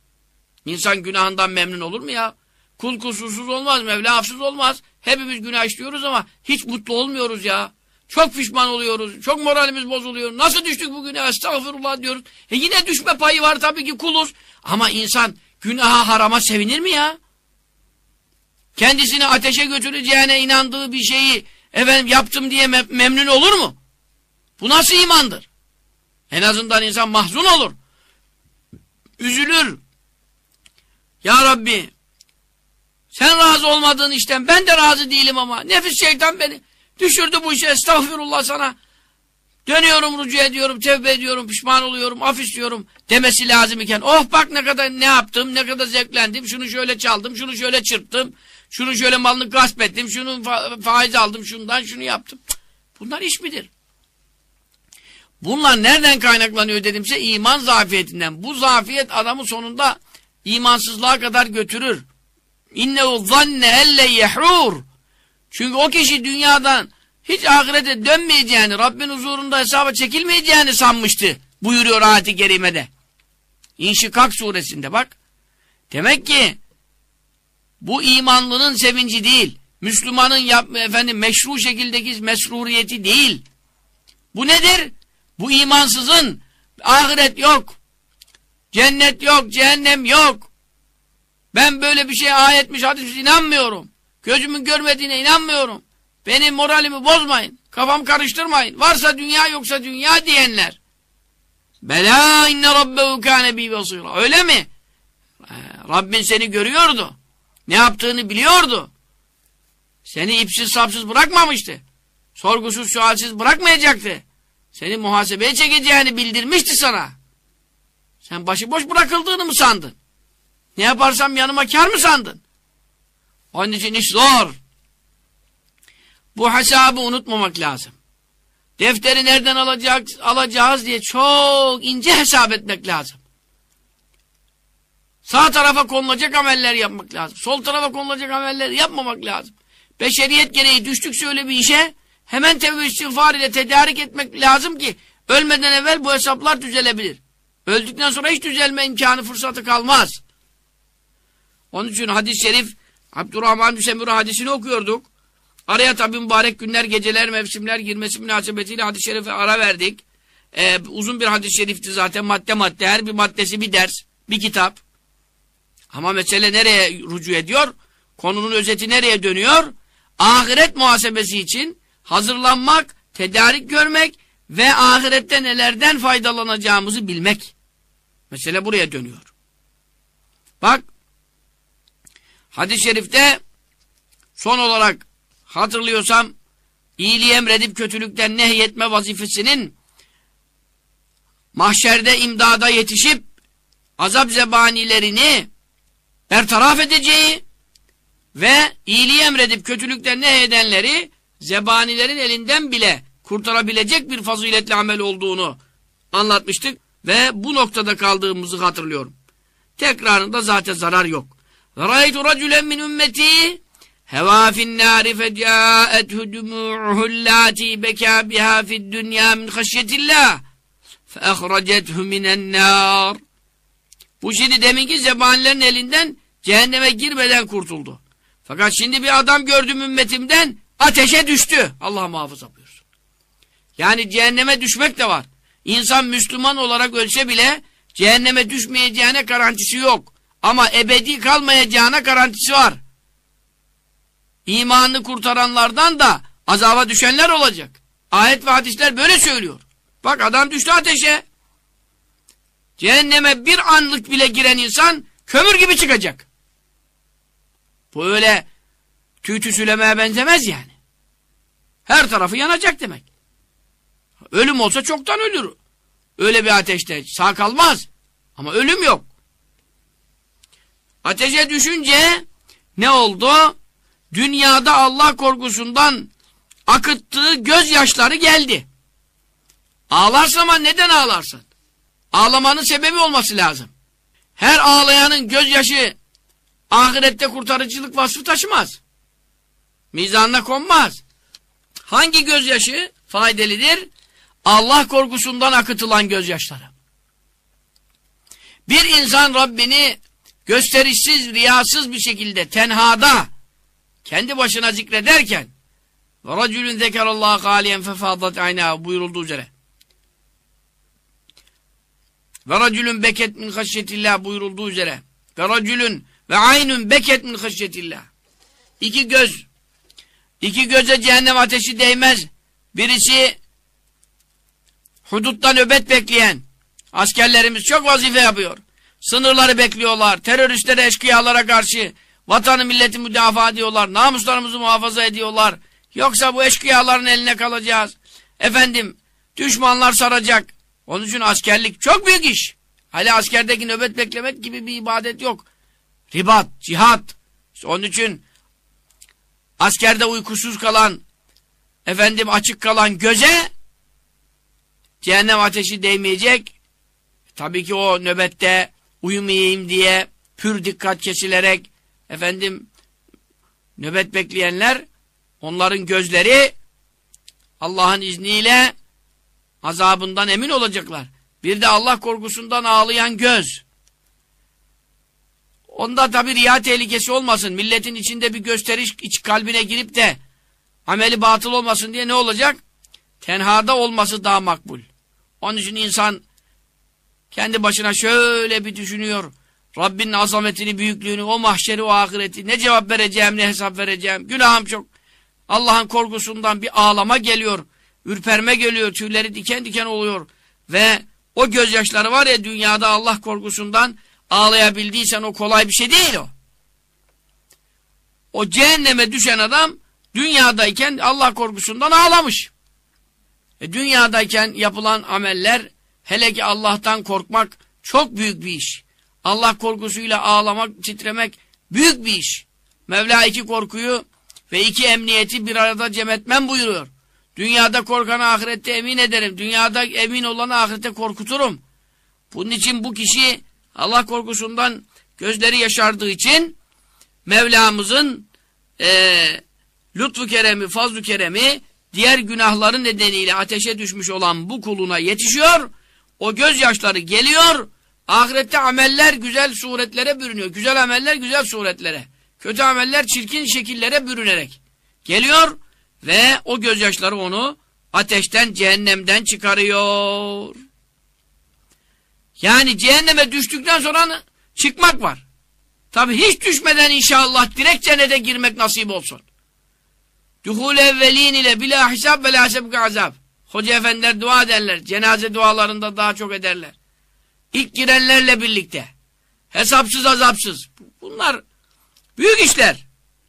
[SPEAKER 2] İnsan günahından memnun olur mu ya? Kul kusursuz olmaz, Mevla hafsız olmaz. Hepimiz günah işliyoruz ama hiç mutlu olmuyoruz ya. Çok pişman oluyoruz. Çok moralimiz bozuluyor. Nasıl düştük bugüne? Estağfurullah diyoruz. E yine düşme payı var tabii ki kuluz. Ama insan günaha harama sevinir mi ya? Kendisini ateşe götüreceğine inandığı bir şeyi efendim yaptım diye me memnun olur mu? Bu nasıl imandır? En azından insan mahzun olur. Üzülür. Ya Rabbi sen razı olmadığın işten ben de razı değilim ama nefis şeytan beni düşürdü bu işe estağfurullah sana. Dönüyorum rücu ediyorum, tevbe ediyorum, pişman oluyorum, af istiyorum demesi lazım iken oh bak ne kadar ne yaptım, ne kadar zevklendim, şunu şöyle çaldım, şunu şöyle çırptım, şunu şöyle malını gasp ettim, şunu fa faiz aldım, şundan şunu yaptım. Bunlar iş midir? Bunlar nereden kaynaklanıyor dedimse iman zafiyetinden. Bu zafiyet adamı sonunda imansızlığa kadar götürür. İnnehu zanne elle yehrur. Çünkü o kişi dünyadan hiç ahirete dönmeyeceğini, Rabbin huzurunda hesaba çekilmeyeceğini sanmıştı. Buyuruyor ayet-i kerimede. İnşikak suresinde bak. Demek ki bu imanlının sevinci değil. Müslümanın yap, efendim meşru şekildeki mesruriyeti değil. Bu nedir? Bu imansızın ahiret yok. Cennet yok, cehennem yok. Ben böyle bir şeye ayetmiş, hadismiş inanmıyorum. Gözümün görmediğine inanmıyorum. Benim moralimi bozmayın. Kafam karıştırmayın. Varsa dünya yoksa dünya diyenler. Bela inne rabbehu kâne bi basira. Öyle mi? Ee, Rabbin seni görüyordu. Ne yaptığını biliyordu. Seni ipsiz sapsız bırakmamıştı. Sorgusuz sualsiz bırakmayacaktı. Seni muhasebeye çekeceğini bildirmişti sana. Sen başıboş bırakıldığını mı sandın? Ne yaparsam yanıma kar mı sandın? Onun için iş zor. Bu hesabı unutmamak lazım. Defteri nereden alacak, alacağız diye çok ince hesap etmek lazım. Sağ tarafa konulacak ameller yapmak lazım. Sol tarafa konulacak ameller yapmamak lazım. Beşeriyet gereği düştükse öyle bir işe hemen tevbe istiğfar ile tedarik etmek lazım ki ölmeden evvel bu hesaplar düzelebilir. Öldükten sonra hiç düzelme imkanı fırsatı kalmaz. Onun için hadis-i şerif Abdurrahman Müsemür hadisini okuyorduk. Araya tabi mübarek günler, geceler, mevsimler girmesi münasebetiyle hadis-i şerife ara verdik. Ee, uzun bir hadis-i şerifti zaten madde madde. Her bir maddesi bir ders, bir kitap. Ama mesele nereye rücu ediyor? Konunun özeti nereye dönüyor? Ahiret muhasebesi için hazırlanmak, tedarik görmek ve ahirette nelerden faydalanacağımızı bilmek. Mesele buraya dönüyor. Bak, hadis-i şerifte son olarak hatırlıyorsam iyiliği emredip kötülükten nehyetme vazifesinin mahşerde imdada yetişip azap zebanilerini ertaraf edeceği ve iyiliği emredip kötülükten ne edenleri zebanilerin elinden bile kurtarabilecek bir faziletli amel olduğunu anlatmıştık ve bu noktada kaldığımızı hatırlıyorum. Tekrarında zaten zarar yok. Ra'aytu raculen min ümmeti heva fin nari feca'ethu dumu'uhu lati beka biha fid dunya min haşyetillah fe ehracethu minen nar bu şimdi deminki zebanilerin elinden cehenneme girmeden kurtuldu. Fakat şimdi bir adam gördüm ümmetimden ateşe düştü. Allah muhafaza buyursun. Yani cehenneme düşmek de var. İnsan Müslüman olarak ölse bile cehenneme düşmeyeceğine garantisi yok. Ama ebedi kalmayacağına garantisi var. İmanını kurtaranlardan da azaba düşenler olacak. Ayet ve hadisler böyle söylüyor. Bak adam düştü ateşe. Cehenneme bir anlık bile giren insan kömür gibi çıkacak. Bu öyle tüy tüsülemeye benzemez yani. Her tarafı yanacak demek. Ölüm olsa çoktan ölür. Öyle bir ateşte sağ kalmaz. Ama ölüm yok. Ateşe düşünce ne oldu? Dünyada Allah korkusundan akıttığı gözyaşları geldi. Ağlarsın ama neden ağlarsın? Ağlamanın sebebi olması lazım. Her ağlayanın gözyaşı ahirette kurtarıcılık vasfı taşımaz. Mizanına konmaz. Hangi gözyaşı faydalıdır? Allah korkusundan akıtılan gözyaşları. Bir insan Rabbini gösterişsiz, riyasız bir şekilde tenhada kendi başına zikrederken ve racülün zekerallâhu hâliyen fefâdat aynâ buyurulduğu üzere ve racülün beket min haşyetillah buyurulduğu üzere. Ve racülün ve aynun beket min haşyetillah. İki göz iki göze cehennem ateşi değmez. Birisi hudutta nöbet bekleyen askerlerimiz çok vazife yapıyor. Sınırları bekliyorlar teröristlere eşkıyalara karşı vatanı milleti müdafaa ediyorlar namuslarımızı muhafaza ediyorlar. Yoksa bu eşkıyaların eline kalacağız. Efendim düşmanlar saracak onun için askerlik çok büyük iş. Hala askerdeki nöbet beklemek gibi bir ibadet yok. Ribat, cihat. İşte onun için askerde uykusuz kalan, efendim açık kalan göze cehennem ateşi değmeyecek. Tabii ki o nöbette uyumayayım diye pür dikkat kesilerek efendim nöbet bekleyenler onların gözleri Allah'ın izniyle azabından emin olacaklar. Bir de Allah korkusundan ağlayan göz. Onda tabi riya tehlikesi olmasın. Milletin içinde bir gösteriş iç kalbine girip de ameli batıl olmasın diye ne olacak? Tenhada olması daha makbul. Onun için insan kendi başına şöyle bir düşünüyor. Rabbinin azametini, büyüklüğünü, o mahşeri, o ahireti ne cevap vereceğim, ne hesap vereceğim. Günahım çok. Allah'ın korkusundan bir ağlama geliyor. Ürperme geliyor, tüyleri diken diken oluyor. Ve o gözyaşları var ya dünyada Allah korkusundan ağlayabildiysen o kolay bir şey değil o. O cehenneme düşen adam dünyadayken Allah korkusundan ağlamış. E, dünyadayken yapılan ameller hele ki Allah'tan korkmak çok büyük bir iş. Allah korkusuyla ağlamak, titremek büyük bir iş. Mevla iki korkuyu ve iki emniyeti bir arada cem etmem buyuruyor. Dünyada korkanı ahirette emin ederim. Dünyada emin olanı ahirette korkuturum. Bunun için bu kişi Allah korkusundan gözleri yaşardığı için Mevlamızın e, lütfu keremi, fazlu keremi diğer günahların nedeniyle ateşe düşmüş olan bu kuluna yetişiyor. O gözyaşları geliyor. Ahirette ameller güzel suretlere bürünüyor. Güzel ameller güzel suretlere. Kötü ameller çirkin şekillere bürünerek geliyor ve o gözyaşları onu ateşten, cehennemden çıkarıyor. Yani cehenneme düştükten sonra çıkmak var. Tabi hiç düşmeden inşallah direkt cennete girmek nasip olsun. Duhul evvelin ile bila hesap ve la azab. Hoca efendiler dua ederler. Cenaze dualarında daha çok ederler. İlk girenlerle birlikte. Hesapsız azapsız. Bunlar büyük işler.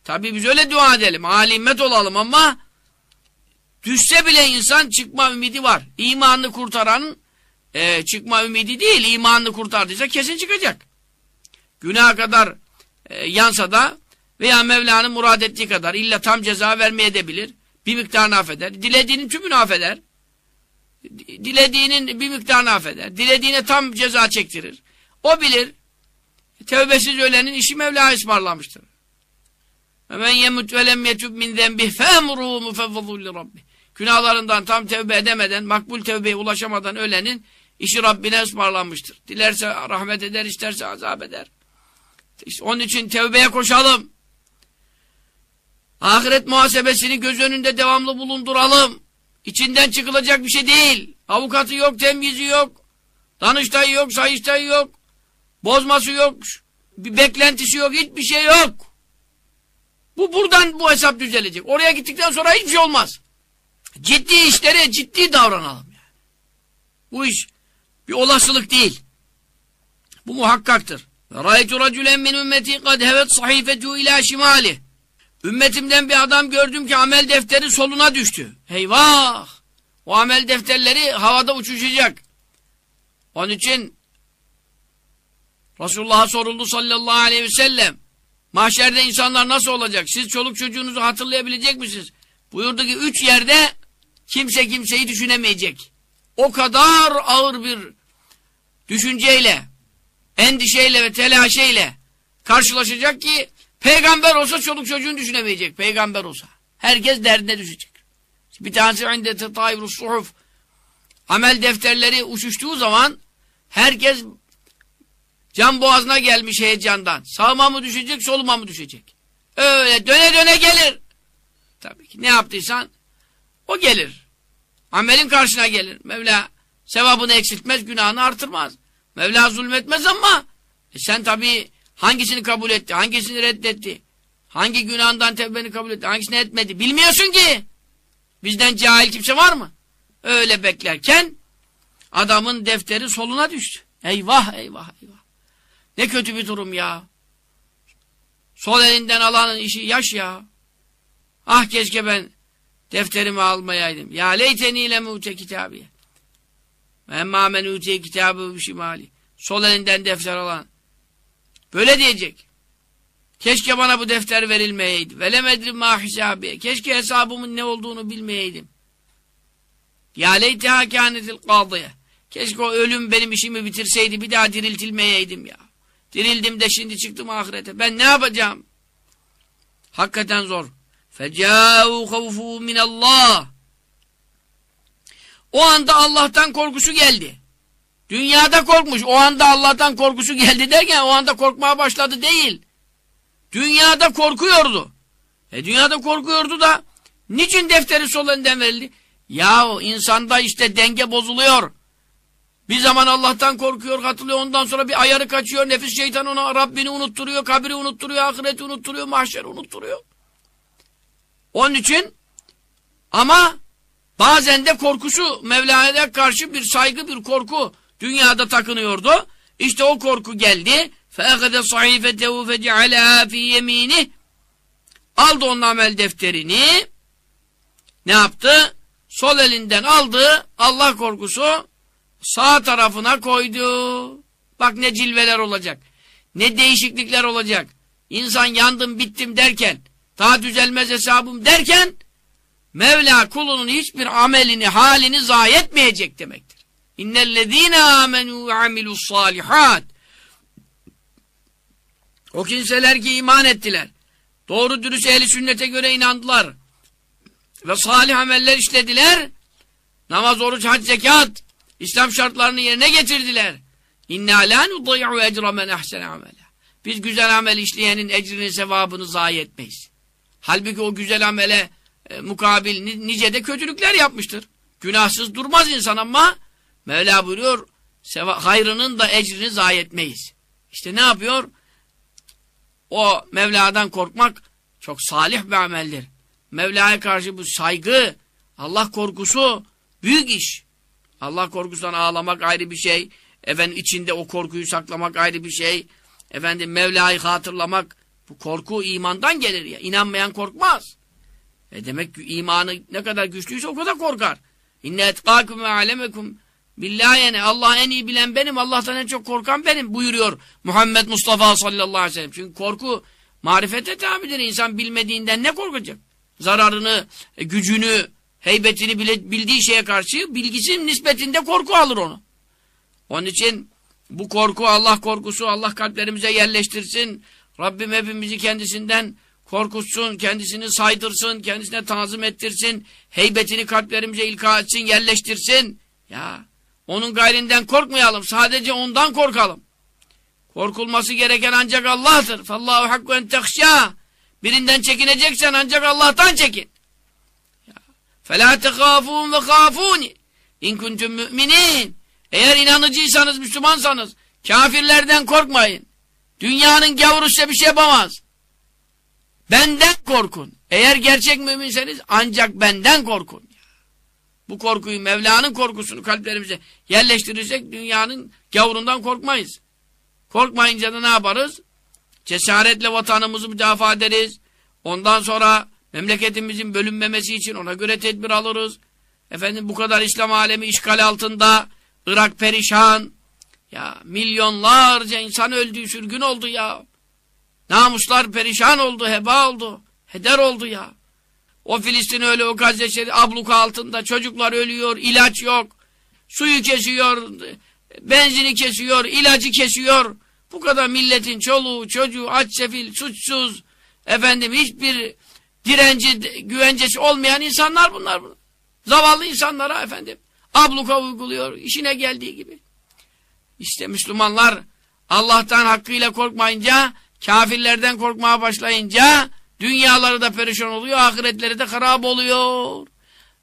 [SPEAKER 2] Tabi biz öyle dua edelim. Alimmet olalım ama düşse bile insan çıkma ümidi var. İmanını kurtaranın e, çıkma ümidi değil. imanını kurtardıysa kesin çıkacak. Günah kadar e, yansa da veya Mevla'nın murad ettiği kadar illa tam ceza vermeye de bilir. Bir miktarını affeder. Dilediğinin tümünü affeder. Dilediğinin bir miktarını affeder. Dilediğine tam ceza çektirir. O bilir. Tevbesiz ölenin işi Mevla ısmarlamıştır. Ve men yemut ve lem yetub min zenbih femruhu mufevvadulli rabbi. Günahlarından tam tevbe edemeden, makbul tevbeye ulaşamadan ölenin işi Rabbine ısmarlanmıştır. Dilerse rahmet eder, isterse azap eder. İşte onun için tevbeye koşalım. Ahiret muhasebesini göz önünde devamlı bulunduralım. İçinden çıkılacak bir şey değil. Avukatı yok, temyizi yok. Danıştayı yok, sayıştayı yok. Bozması yok. Bir beklentisi yok, hiçbir şey yok. Bu buradan bu hesap düzelecek. Oraya gittikten sonra hiçbir şey olmaz. Ciddi işlere ciddi davranalım. Yani. Bu iş bir olasılık değil. Bu muhakkaktır. Ra'aytu raculen min ümmeti kad hevet sahifetu ila şimali. Ümmetimden bir adam gördüm ki amel defteri soluna düştü. Eyvah! O amel defterleri havada uçuşacak. Onun için Resulullah'a soruldu sallallahu aleyhi ve sellem. Mahşerde insanlar nasıl olacak? Siz çoluk çocuğunuzu hatırlayabilecek misiniz? Buyurdu ki üç yerde kimse kimseyi düşünemeyecek. O kadar ağır bir düşünceyle, endişeyle ve telaşeyle karşılaşacak ki peygamber olsa çoluk çocuğunu düşünemeyecek. Peygamber olsa. Herkes derdine düşecek. Bir tanesi inde tetayru suhuf amel defterleri uçuştuğu zaman herkes can boğazına gelmiş heyecandan. Sağıma mı düşecek, soluma mı düşecek? Öyle döne döne gelir. Tabii ki ne yaptıysan o gelir. Amelin karşına gelir. Mevla sevabını eksiltmez, günahını artırmaz. Mevla zulmetmez ama e sen tabii hangisini kabul etti, hangisini reddetti, hangi günahından tevbeni kabul etti, hangisini etmedi bilmiyorsun ki. Bizden cahil kimse var mı? Öyle beklerken adamın defteri soluna düştü. Eyvah eyvah eyvah. Ne kötü bir durum ya. Sol elinden alanın işi yaş ya. Ah keşke ben defterimi almayaydım. Ya leyteni le mute kitabiye. Emma men utiye kitabı şimali. Sol elinden defter alan. Böyle diyecek. Keşke bana bu defter verilmeyeydi. Velemedrim ma hisabiye. Keşke hesabımın ne olduğunu bilmeyeydim. Ya leyteha kânetil kâdıya. Keşke o ölüm benim işimi bitirseydi bir daha diriltilmeyeydim ya. Dirildim de şimdi çıktım ahirete. Ben ne yapacağım? Hakikaten zor. فَجَاءُوا خَوْفُوا مِنَ اللّٰهِ O anda Allah'tan korkusu geldi. Dünyada korkmuş. O anda Allah'tan korkusu geldi derken o anda korkmaya başladı değil. Dünyada korkuyordu. E dünyada korkuyordu da niçin defteri sol elinden verildi? Yahu insanda işte denge bozuluyor. Bir zaman Allah'tan korkuyor, katılıyor. Ondan sonra bir ayarı kaçıyor. Nefis şeytan ona Rabbini unutturuyor, kabri unutturuyor, ahireti unutturuyor, mahşeri unutturuyor. Onun için ama bazen de korkusu Mevla'ya karşı bir saygı, bir korku dünyada takınıyordu. İşte o korku geldi. فَاَخَذَ صَحِيفَتَهُ فَجَعَلَهَا ف۪ي يَم۪ينِهِ Aldı onun amel defterini. Ne yaptı? Sol elinden aldı. Allah korkusu sağ tarafına koydu. Bak ne cilveler olacak. Ne değişiklikler olacak. İnsan yandım bittim derken daha düzelmez hesabım derken Mevla kulunun hiçbir amelini, halini zayi etmeyecek demektir. İnnellezîne âmenû ve amilussâlihât O kimseler ki iman ettiler. Doğru dürüst ehli sünnete göre inandılar. Ve salih ameller işlediler. Namaz, oruç, hac, zekat, İslam şartlarını yerine getirdiler. İnna la nudayyu ecra men ahsene amela. Biz güzel amel işleyenin ecrini, sevabını zayi etmeyiz. Halbuki o güzel amele e, mukabil nice de kötülükler yapmıştır. Günahsız durmaz insan ama Mevla buyuruyor hayrının da ecrini zayi etmeyiz. İşte ne yapıyor? O Mevla'dan korkmak çok salih bir ameldir. Mevla'ya karşı bu saygı, Allah korkusu büyük iş. Allah korkusundan ağlamak ayrı bir şey. Efendim içinde o korkuyu saklamak ayrı bir şey. Efendim Mevla'yı hatırlamak bu korku imandan gelir ya. İnanmayan korkmaz. E demek ki imanı ne kadar güçlüyse o kadar korkar. İnne etkâkum ve alemekum billahi yani Allah en iyi bilen benim, Allah'tan en çok korkan benim buyuruyor Muhammed Mustafa sallallahu aleyhi ve sellem. Çünkü korku marifete tabidir. İnsan bilmediğinden ne korkacak? Zararını, e, gücünü, heybetini bile, bildiği şeye karşı bilgisinin nispetinde korku alır onu. Onun için bu korku, Allah korkusu Allah kalplerimize yerleştirsin. Rabbim hepimizi kendisinden korkutsun, kendisini saydırsın, kendisine tazım ettirsin, heybetini kalplerimize ilka etsin, yerleştirsin. Ya onun gayrinden korkmayalım, sadece ondan korkalım. Korkulması gereken ancak Allah'tır. Fallahu hakku en tehşâ. Birinden çekineceksen ancak Allah'tan çekin. فَلَا تَخَافُونَ وَخَافُونِ اِنْ كُنْتُمْ مُؤْمِنِينَ Eğer inanıcıysanız, Müslümansanız, kafirlerden korkmayın. Dünyanın gavuru size bir şey yapamaz. Benden korkun. Eğer gerçek müminseniz ancak benden korkun. Bu korkuyu, Mevla'nın korkusunu kalplerimize yerleştirirsek dünyanın gavurundan korkmayız. Korkmayınca da ne yaparız? Cesaretle vatanımızı müdafaa ederiz. Ondan sonra memleketimizin bölünmemesi için ona göre tedbir alırız. Efendim bu kadar İslam alemi işgal altında, Irak perişan. Ya milyonlarca insan öldü, sürgün oldu ya. Namuslar perişan oldu, heba oldu, heder oldu ya. O Filistin öyle, o Gazze şehri abluka altında çocuklar ölüyor, ilaç yok. Suyu kesiyor, benzini kesiyor, ilacı kesiyor. Bu kadar milletin çoluğu, çocuğu, aç sefil, suçsuz, efendim hiçbir direnci, güvencesi olmayan insanlar bunlar. Zavallı insanlara efendim abluka uyguluyor, işine geldiği gibi. İşte Müslümanlar Allah'tan hakkıyla korkmayınca, kafirlerden korkmaya başlayınca dünyaları da perişan oluyor, ahiretleri de harap oluyor.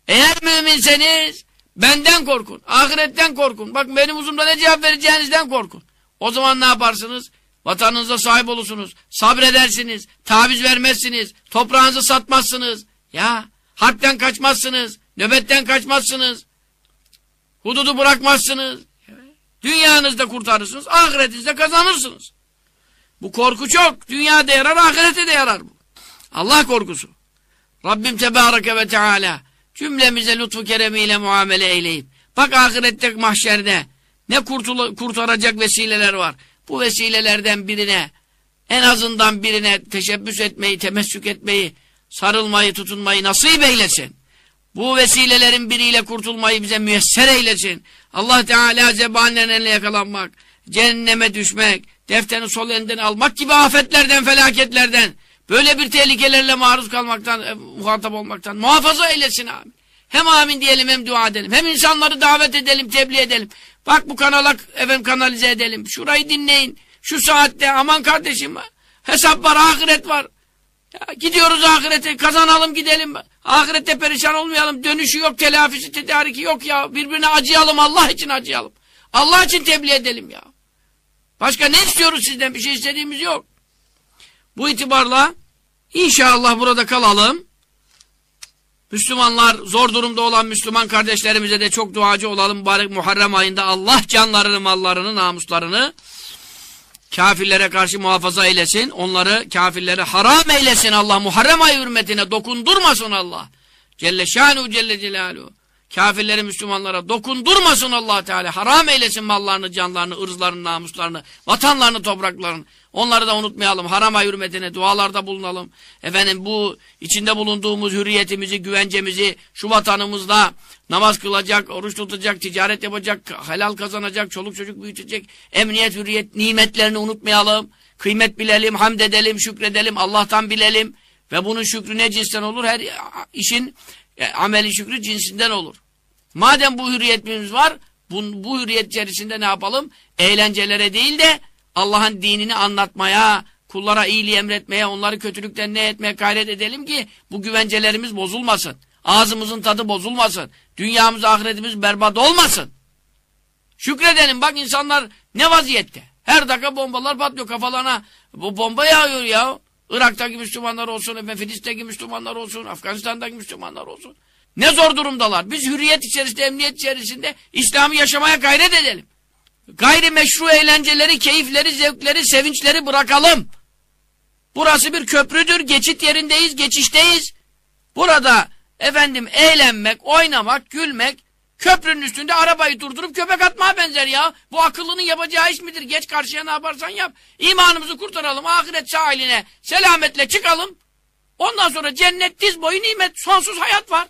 [SPEAKER 2] Eğer müminseniz benden korkun, ahiretten korkun. Bak benim uzumda ne cevap vereceğinizden korkun. O zaman ne yaparsınız? Vatanınıza sahip olursunuz, sabredersiniz, taviz vermezsiniz, toprağınızı satmazsınız. Ya harpten kaçmazsınız, nöbetten kaçmazsınız, hududu bırakmazsınız. Dünyanızda kurtarırsınız, ahiretinizde kazanırsınız. Bu korku çok. Dünyada yarar, ahirete de yarar bu. Allah korkusu. Rabbim Tebareke ve Teala cümlemize lütfu keremiyle muamele eyleyip bak ahirette mahşerde ne kurtaracak vesileler var. Bu vesilelerden birine en azından birine teşebbüs etmeyi, temessük etmeyi, sarılmayı, tutunmayı nasip eylesin. Bu vesilelerin biriyle kurtulmayı bize müyesser eylesin. Allah Teala zebanların eline yakalanmak, cehenneme düşmek, defterini sol elinden almak gibi afetlerden, felaketlerden, böyle bir tehlikelerle maruz kalmaktan, e, muhatap olmaktan muhafaza eylesin amin. Hem amin diyelim hem dua edelim. Hem insanları davet edelim, tebliğ edelim. Bak bu kanala efendim kanalize edelim. Şurayı dinleyin. Şu saatte aman kardeşim hesap var, ahiret var. Ya gidiyoruz ahirete kazanalım gidelim. Ahirette perişan olmayalım. Dönüşü yok, telafisi, tedariki yok ya. Birbirine acıyalım, Allah için acıyalım. Allah için tebliğ edelim ya. Başka ne istiyoruz sizden? Bir şey istediğimiz yok. Bu itibarla inşallah burada kalalım. Müslümanlar, zor durumda olan Müslüman kardeşlerimize de çok duacı olalım. Mübarek Muharrem ayında Allah canlarını, mallarını, namuslarını kafirlere karşı muhafaza eylesin. Onları kafirlere haram eylesin Allah. Muharrem ayı hürmetine dokundurmasın Allah. Celle şanu celle celaluhu. Kafirleri Müslümanlara dokundurmasın allah Teala. Haram eylesin mallarını, canlarını, ırzlarını, namuslarını, vatanlarını, topraklarını. Onları da unutmayalım. Haram ay hürmetine dualarda bulunalım. Efendim bu içinde bulunduğumuz hürriyetimizi, güvencemizi şu vatanımızda namaz kılacak, oruç tutacak, ticaret yapacak, helal kazanacak, çoluk çocuk büyütecek, emniyet, hürriyet nimetlerini unutmayalım. Kıymet bilelim, hamd edelim, şükredelim, Allah'tan bilelim. Ve bunun şükrü ne cinsten olur? Her işin e, ameli şükrü cinsinden olur. Madem bu hürriyetimiz var, bu, bu hürriyet içerisinde ne yapalım? Eğlencelere değil de Allah'ın dinini anlatmaya, kullara iyiliği emretmeye, onları kötülükten ne etmeye gayret edelim ki bu güvencelerimiz bozulmasın. Ağzımızın tadı bozulmasın. Dünyamız, ahiretimiz berbat olmasın. Şükredelim bak insanlar ne vaziyette. Her dakika bombalar patlıyor kafalarına. Bu bomba yağıyor ya. Irak'taki Müslümanlar olsun, Filistin'deki Müslümanlar olsun, Afganistan'daki Müslümanlar olsun. Ne zor durumdalar. Biz hürriyet içerisinde, emniyet içerisinde İslam'ı yaşamaya gayret edelim. Gayri meşru eğlenceleri, keyifleri, zevkleri, sevinçleri bırakalım. Burası bir köprüdür, geçit yerindeyiz, geçişteyiz. Burada efendim eğlenmek, oynamak, gülmek, köprünün üstünde arabayı durdurup köpek atmaya benzer ya. Bu akıllının yapacağı iş midir? Geç karşıya ne yaparsan yap. İmanımızı kurtaralım, ahiret sahiline selametle çıkalım. Ondan sonra cennet diz boyu nimet, sonsuz hayat var.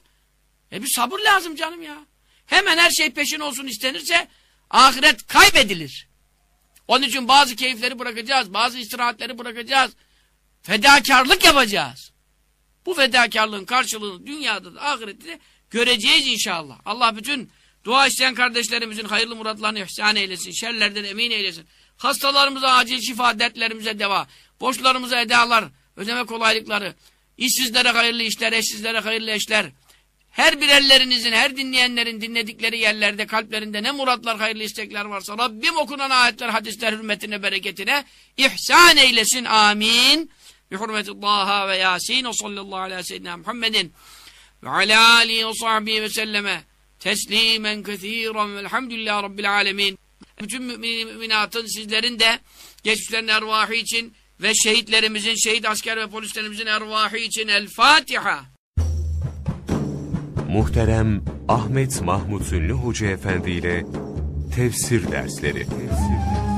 [SPEAKER 2] E bir sabır lazım canım ya. Hemen her şey peşin olsun istenirse ahiret kaybedilir. Onun için bazı keyifleri bırakacağız, bazı istirahatleri bırakacağız. Fedakarlık yapacağız. Bu fedakarlığın karşılığını dünyada da ahirette de göreceğiz inşallah. Allah bütün dua isteyen kardeşlerimizin hayırlı muratlarını ihsan eylesin, şerlerden emin eylesin. Hastalarımıza acil şifa, dertlerimize deva, borçlarımıza edalar, ödeme kolaylıkları, işsizlere hayırlı işler, eşsizlere hayırlı eşler, her birerlerinizin, her dinleyenlerin dinledikleri yerlerde, kalplerinde ne muratlar, hayırlı istekler varsa Rabbim okunan ayetler, hadisler hürmetine, bereketine ihsan eylesin. Amin. Bi hurmeti Taha ve Yasin ve sallallahu aleyhi seyyidina Muhammedin ve ala alihi ve sahbihi ve selleme teslimen kethiren velhamdülillahi rabbil alemin. Bütün müminin müminatın sizlerin de geçmişlerin ervahı için ve şehitlerimizin, şehit asker ve polislerimizin ervahı için El Fatiha.
[SPEAKER 1] Muhterem Ahmet Mahmut Ünlü Hoca Efendi ile Tefsir Dersleri Tefsir.